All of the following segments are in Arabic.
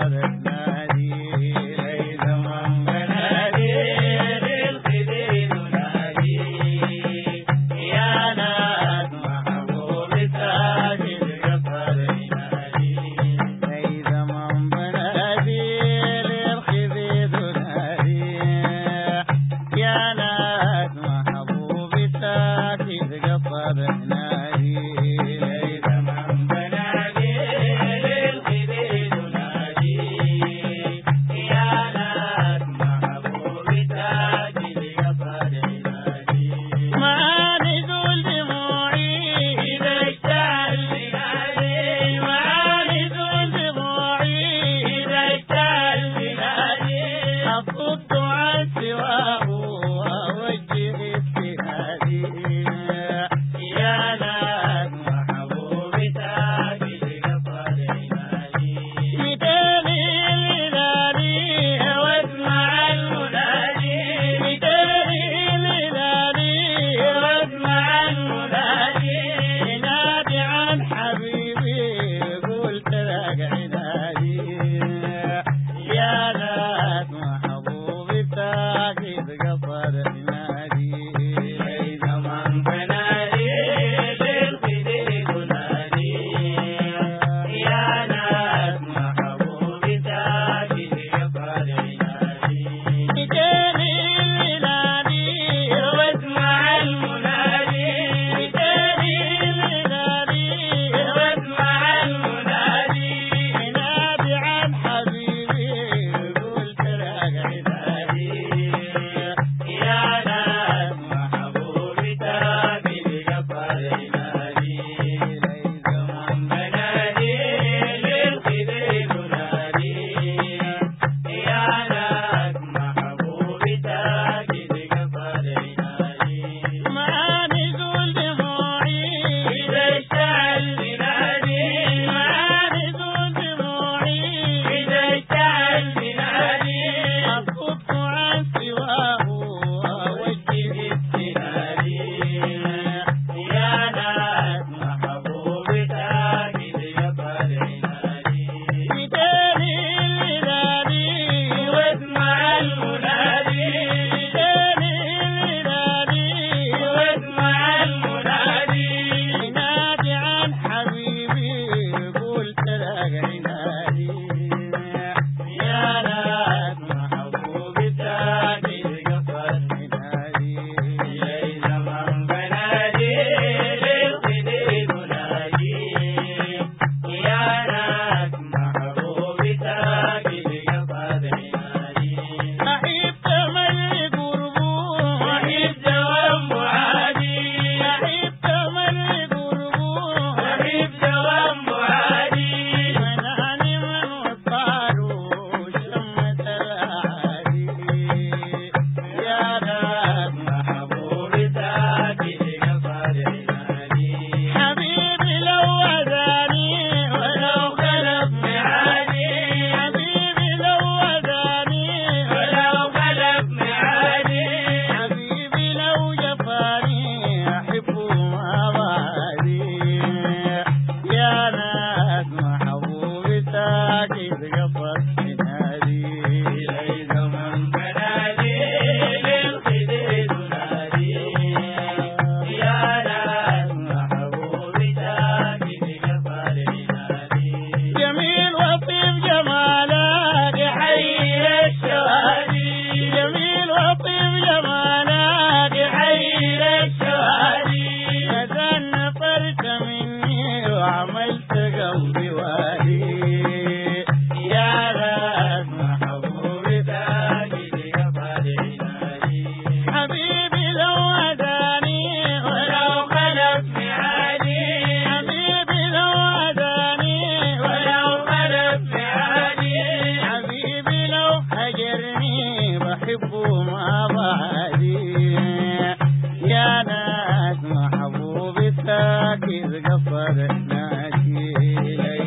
Radha قول ترى يا ناس محبوبي حبيبي لو Hare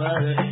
पर